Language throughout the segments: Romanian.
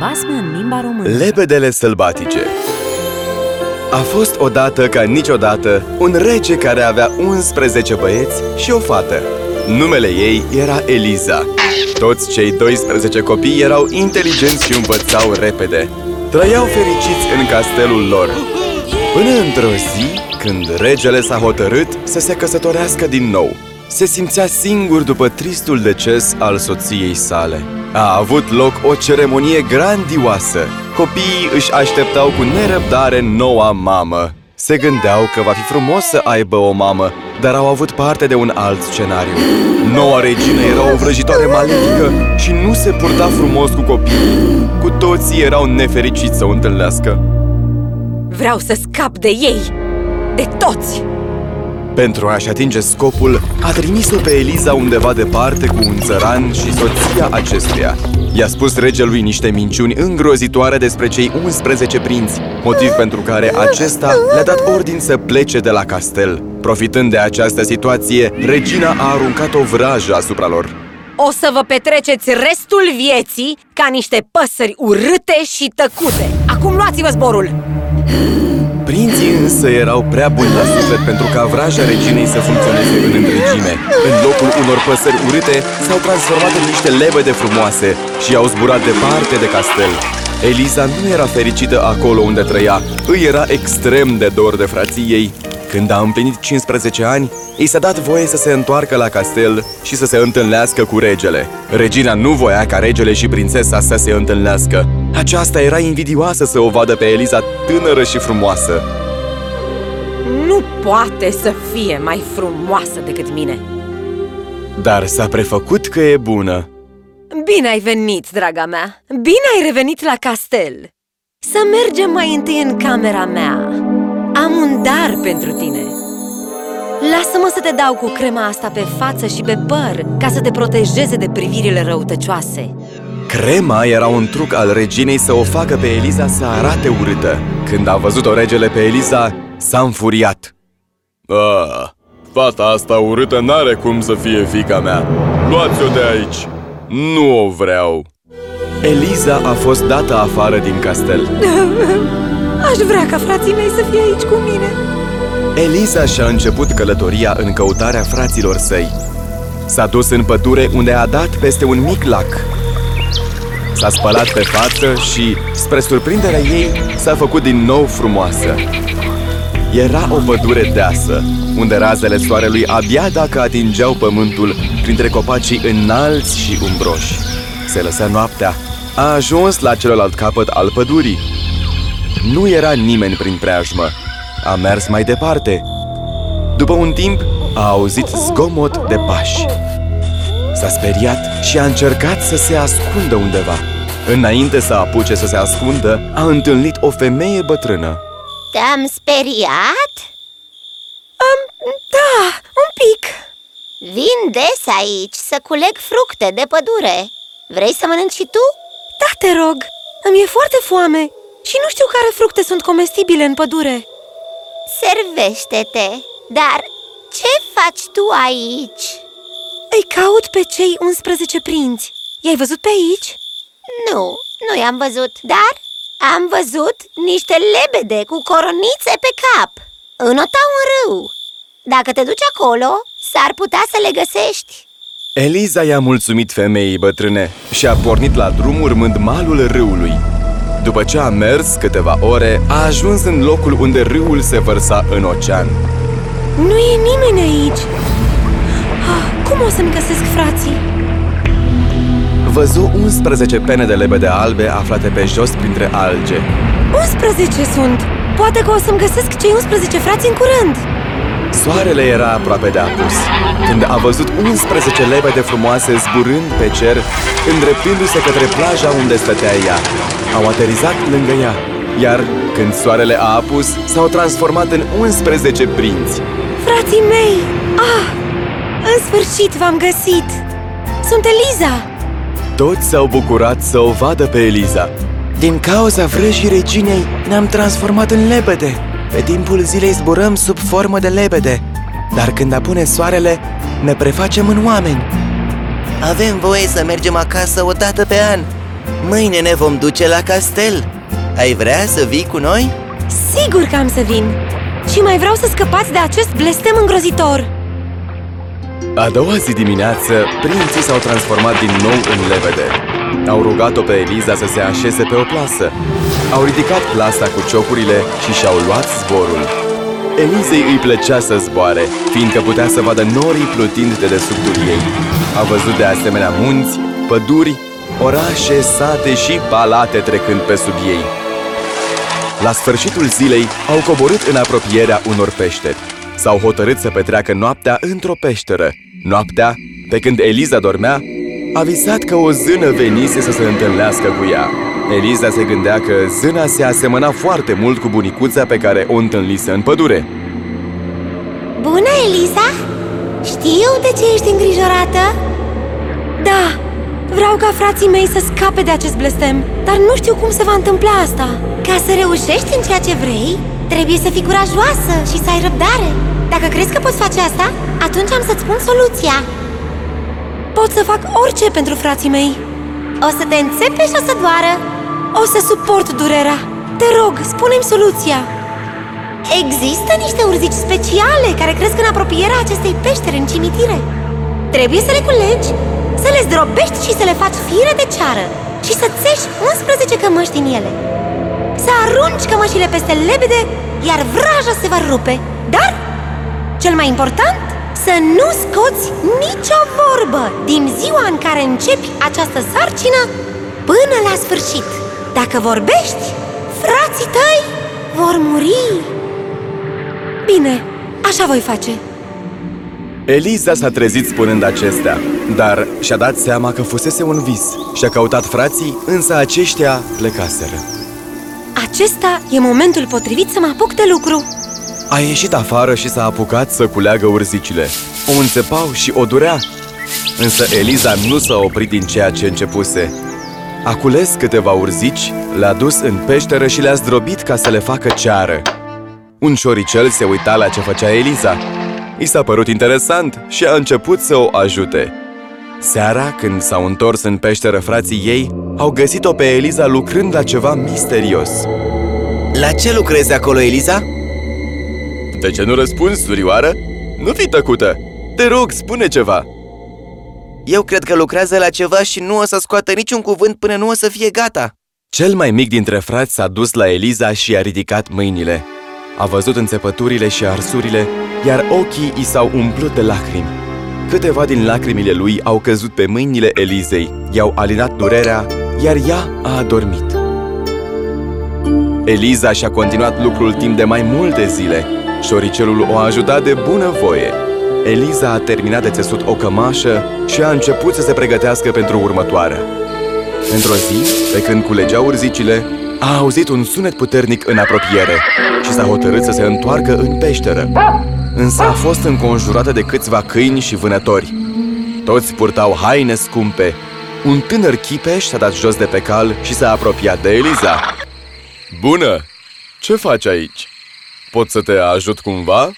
Basme în limba română. Lebedele sălbatice. A fost odată ca niciodată un rege care avea 11 băieți și o fată. Numele ei era Eliza. Toți cei 12 copii erau inteligenți și învățau repede. Trăiau fericiți în castelul lor. Până într-o zi, când regele s-a hotărât să se căsătorească din nou Se simțea singur după tristul deces al soției sale A avut loc o ceremonie grandioasă. Copiii își așteptau cu nerăbdare noua mamă. Se gândeau că va fi frumos să aibă o mamă Dar au avut parte de un alt scenariu. Noua regină era o vrăjitoare malefică Și nu se purta frumos cu copiii. Cu toții erau nefericiți să o întâlnească. Vreau să scap de ei De toți Pentru a-și atinge scopul, a trimis-o pe Eliza undeva departe cu un țăran și soția acestuia. I-a spus regelui niște minciuni îngrozitoare despre cei 11 prinți, motiv pentru care acesta le-a dat ordin să plece de la castel. Profitând de această situație, regina a aruncat o vrajă asupra lor. O să vă petreceți restul vieții ca niște păsări urâte și tăcute Acum luați-vă zborul! Prinții însă erau prea buni la suflet pentru ca vraja reginei să funcționeze în întregime. În locul unor păsări urâte, s-au transformat în niște lebede frumoase și au zburat departe de castel. Eliza nu era fericită acolo unde trăia, îi era extrem de dor de frații ei. Când a împlinit 15 ani, i s-a dat voie să se întoarcă la castel și să se întâlnească cu regele. Regina nu voia ca regele și prințesa să se întâlnească. Aceasta era invidioasă să o vadă pe Eliza tânără și frumoasă. Nu poate să fie mai frumoasă decât mine Dar s-a prefăcut că e bună. Bine ai venit, draga mea! Bine ai revenit la castel! Să mergem mai întâi în camera mea Am un dar pentru tine Lasă-mă să te dau cu crema asta pe față și pe păr Ca să te protejeze de privirile răutăcioase Crema era un truc al reginei să o facă pe Eliza să arate urâtă. Când a văzut-o regele pe Eliza, s-a înfuriat. Ah, fata asta urâtă n-are cum să fie fica mea. Luați-o de aici! Nu o vreau! Eliza a fost dată afară din castel. Aș vrea ca frații mei să fie aici cu mine Eliza și-a început călătoria în căutarea fraților săi. S-a dus în pădure unde a dat peste un mic lac. S-a spălat pe față și, spre surprinderea ei, s-a făcut din nou frumoasă. Era o pădure deasă, unde razele soarelui abia dacă atingeau pământul printre copacii înalți și umbroși. Se lăsă noaptea. A ajuns la celălalt capăt al pădurii. Nu era nimeni prin preajmă. A mers mai departe. După un timp, a auzit zgomot de pași. S-a speriat și a încercat să se ascundă undeva. Înainte să apuce să se ascundă, a întâlnit o femeie bătrână. Te-am speriat? um, Da, un pic Vin des aici să culeg fructe de pădure Vrei să mănânci și tu? Da, te rog, îmi e foarte foame și nu știu care fructe sunt comestibile în pădure Servește-te Dar ce faci tu aici? Îi caut pe cei 11 prinți I-ai văzut pe aici? Nu, nu i-am văzut Dar am văzut niște lebede cu coronițe pe cap Înotau în râu Dacă te duci acolo, s-ar putea să le găsești Eliza i-a mulțumit femeii bătrâne și a pornit la drum urmând malul râului. După ce a mers câteva ore, a ajuns în locul unde râul se vărsa în ocean. Nu e nimeni aici ah, Cum o să-mi găsesc frații? Văzu 11 pene de lebede albe aflate pe jos printre alge. 11 sunt! Poate că o să-mi găsesc cei 11 frați în curând Soarele era aproape de apus, când a văzut 11 lebede frumoase zburând pe cer, îndreptându-se către plaja unde stătea ea. Au aterizat lângă ea, iar când soarele a apus, s-au transformat în 11 prinți. Frații mei! Ah! În sfârșit v-am găsit! Sunt Eliza! Toți s-au bucurat să o vadă pe Eliza. Din cauza vrăjii reginei, ne-am transformat în lebede. Pe timpul zilei zburăm sub formă de lebede, dar când apune soarele, ne prefacem în oameni. Avem voie să mergem acasă o dată pe an Mâine ne vom duce la castel Ai vrea să vii cu noi? Sigur că am să vin! Și mai vreau să scăpați de acest blestem îngrozitor! A doua zi dimineață, prinții s-au transformat din nou în lebede. Au rugat-o pe Eliza să se așeze pe o plasă. Au ridicat plasa cu ciocurile și și-au luat zborul. Elizei îi plăcea să zboare, fiindcă putea să vadă norii plutind de desubtul ei. A văzut de asemenea munți, păduri, orașe, sate și palate trecând pe sub ei. La sfârșitul zilei au coborât în apropierea unor peșteri. S-au hotărât să petreacă noaptea într-o peșteră. Noaptea, pe când Eliza dormea, a visat că o zână venise să se întâlnească cu ea. Eliza se gândea că zâna se asemăna foarte mult cu bunicuța pe care o întâlnise în pădure. Bună, Eliza! Știu de ce ești îngrijorată? Da, vreau ca frații mei să scape de acest blestem, dar nu știu cum se va întâmpla asta. Ca să reușești în ceea ce vrei, trebuie să fii curajoasă și să ai răbdare Dacă crezi că poți face asta, atunci am să-ți spun soluția. Pot să fac orice pentru frații mei. O să te înțepe și o să doară. O să suport durerea. Te rog, spune-mi soluția. Există niște urzici speciale care cresc în apropierea acestei peșteri în cimitire. Trebuie să le culegi, să le zdrobești și să le faci fire de ceară Și să țești 11 cămăși din ele. Să arunci cămășile peste lebede, iar vraja se va rupe. Dar, cel mai important, să nu scoți nicio vorbă din ziua în care începi această sarcină până la sfârșit. Dacă vorbești, frații tăi vor muri. Bine, așa voi face. Eliza s-a trezit spunând acestea, dar și-a dat seama că fusese un vis și-a căutat frații, însă aceștia plecaseră. Acesta e momentul potrivit să mă apuc de lucru A ieșit afară și s-a apucat să culeagă urzicile. O înțepau și o durea. Însă Eliza nu s-a oprit din ceea ce începuse. A cules câteva urzici, le-a dus în peșteră și le-a zdrobit ca să le facă ceară. Un șoricel se uita la ce făcea Eliza. I s-a părut interesant și a început să o ajute. Seara, când s-au întors în peșteră frații ei, au găsit-o pe Eliza lucrând la ceva misterios. La ce lucrezi acolo, Eliza? De ce nu răspunzi, surioară? Nu fi tăcută! Te rog, spune ceva! Eu cred că lucrează la ceva și nu o să scoată niciun cuvânt până nu o să fie gata Cel mai mic dintre frați s-a dus la Eliza și i-a ridicat mâinile. A văzut înțepăturile și arsurile, iar ochii i s-au umplut de lacrimi. Câteva din lacrimile lui au căzut pe mâinile Elizei, i-au alinat durerea, iar ea a adormit. Eliza și-a continuat lucrul timp de mai multe zile. Șoricelul o a ajutat de bună voie. Eliza a terminat de țesut o cămașă și a început să se pregătească pentru următoarea. Într-o zi, pe când culegea urzicile, a auzit un sunet puternic în apropiere și s-a hotărât să se întoarcă în peșteră. Însă a fost înconjurată de câțiva câini și vânători. Toți purtau haine scumpe. Un tânăr chipeș s-a dat jos de pe cal și s-a apropiat de Eliza. Bună! Ce faci aici? Pot să te ajut cumva?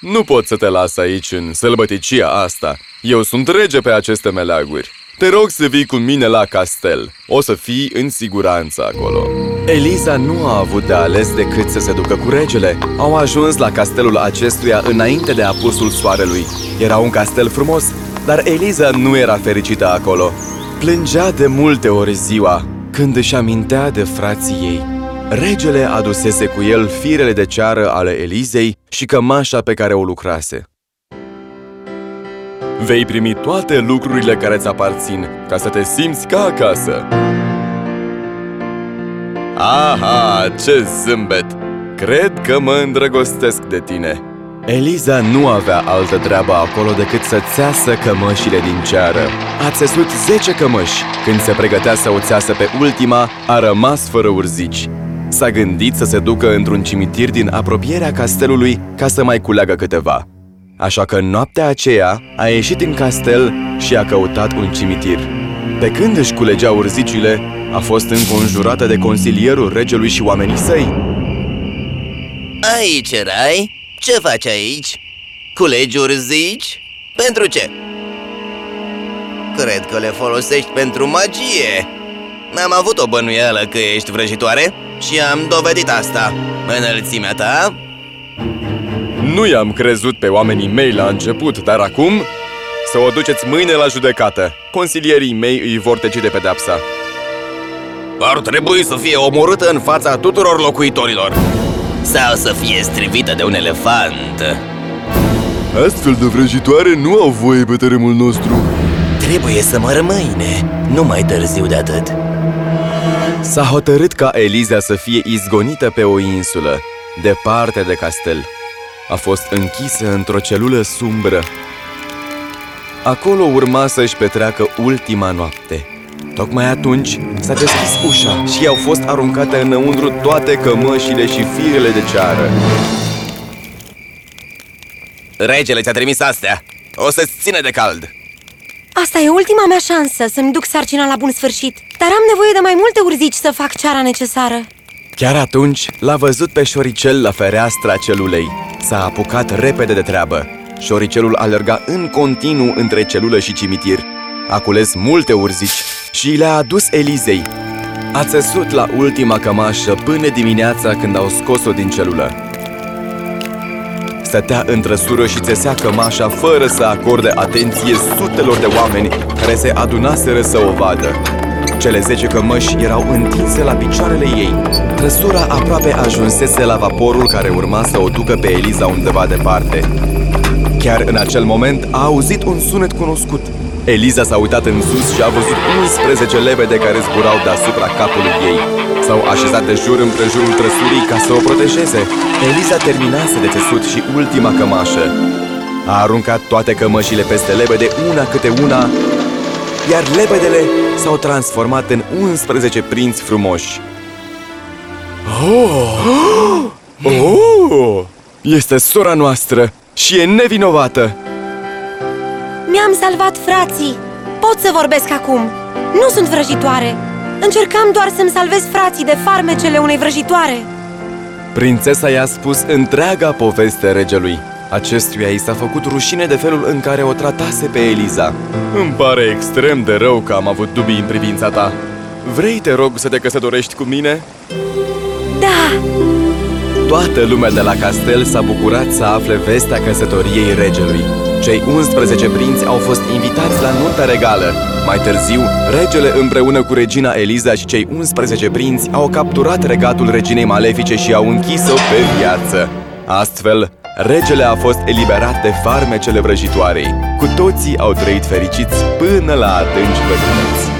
Nu pot să te las aici în sălbăticia asta. Eu sunt rege pe aceste meleaguri. Te rog să vii cu mine la castel. O să fii în siguranță acolo. Eliza nu a avut de ales decât să se ducă cu regele. Au ajuns la castelul acestuia înainte de apusul soarelui. Era un castel frumos, dar Eliza nu era fericită acolo. Plângea de multe ori ziua, când își amintea de frații ei. Regele adusese cu el firele de ceară ale Elizei și cămașa pe care o lucrase. Vei primi toate lucrurile care ți aparțin, ca să te simți ca acasă. Aha, ce zâmbet! Cred că mă îndrăgostesc de tine. Eliza nu avea altă treabă acolo decât să țeasă cămășile din ceară. A țesut 10 cămăși. Când se pregătea să o țeasă pe ultima, a rămas fără urzici. S-a gândit să se ducă într-un cimitir din apropierea castelului ca să mai culeagă câteva. Așa că noaptea aceea a ieșit în castel și a căutat un cimitir. Pe când își culegea urzicile, a fost înconjurată de consilierul regelui și oamenii săi. Aici erai? Ce faci aici? Culegi urzici? Pentru ce? Cred că le folosești pentru magie Am avut o bănuială că ești vrăjitoare Și am dovedit asta Înălțimea ta Nu i-am crezut pe oamenii mei la început, dar acum să o duceți mâine la judecată. Consilierii mei îi vor teci de pedepsa. Ar trebui să fie omorâtă în fața tuturor locuitorilor Sau să fie strivită de un elefant Astfel de vrăjitoare nu au voie pe terenul nostru. Trebuie să mă mâine, nu mai târziu de atât S-a hotărât ca Eliza să fie izgonită pe o insulă, departe de castel. A fost închisă într-o celulă sumbră. Acolo urma să-și petreacă ultima noapte. Tocmai atunci s-a deschis ușa și au fost aruncate înăuntru toate cămășile și firele de ceară. Regele ți-a trimis astea O să-ți ține de cald Asta e ultima mea șansă să-mi duc sarcina la bun sfârșit Dar am nevoie de mai multe urzici să fac ceara necesară Chiar atunci l-a văzut pe șoricel la fereastra celulei. S-a apucat repede de treabă. Șoricelul alerga în continuu între celulă și cimitir. A cules multe urzici și le-a adus Elizei. A țesut la ultima cămașă până dimineața când au scos-o din celulă. Stătea în trăsură și țesea cămașa fără să acorde atenție sutelor de oameni care se adunaseră să o vadă. Cele zece cămăși erau întinse la picioarele ei. Trăsura aproape ajunsese la vaporul care urma să o ducă pe Eliza undeva departe. Chiar în acel moment a auzit un sunet cunoscut. Eliza s-a uitat în sus și a văzut 11 lebede care zburau deasupra capului ei. S-au așezat de jur împrejurul trăsurii ca să o protejeze. Eliza terminase de țesut și ultima cămașă. A aruncat toate cămășile peste lebede, una câte una, iar lebedele s-au transformat în 11 prinți frumoși. Oh! Oh! Este sora noastră și e nevinovată! Mi-am salvat frații Pot să vorbesc acum Nu sunt vrăjitoare Încercam doar să-mi salvez frații de farmecele unei vrăjitoare Prințesa i-a spus întreaga poveste regelui. Acestuia i s-a făcut rușine de felul în care o tratase pe Eliza. Îmi pare extrem de rău că am avut dubii în privința ta. Vrei, te rog, să te căsătorești cu mine? Da, Toată lumea de la castel s-a bucurat să afle vestea căsătoriei regelui. Cei 11 prinți au fost invitați la nunta regală. Mai târziu, regele împreună cu regina Eliza și cei 11 prinți au capturat regatul reginei malefice și au închis-o pe viață. Astfel, regele a fost eliberat de farmecele vrăjitoarei. Cu toții au trăit fericiți până la adânci bătrâneți.